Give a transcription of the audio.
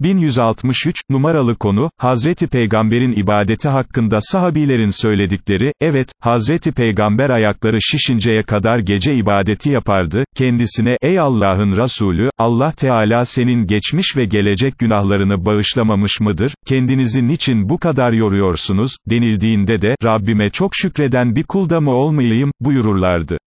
1163, numaralı konu, Hazreti Peygamber'in ibadeti hakkında sahabilerin söyledikleri, evet, Hazreti Peygamber ayakları şişinceye kadar gece ibadeti yapardı, kendisine, ey Allah'ın Resulü, Allah Teala senin geçmiş ve gelecek günahlarını bağışlamamış mıdır, kendinizi niçin bu kadar yoruyorsunuz, denildiğinde de, Rabbime çok şükreden bir kulda mı olmayayım, buyururlardı.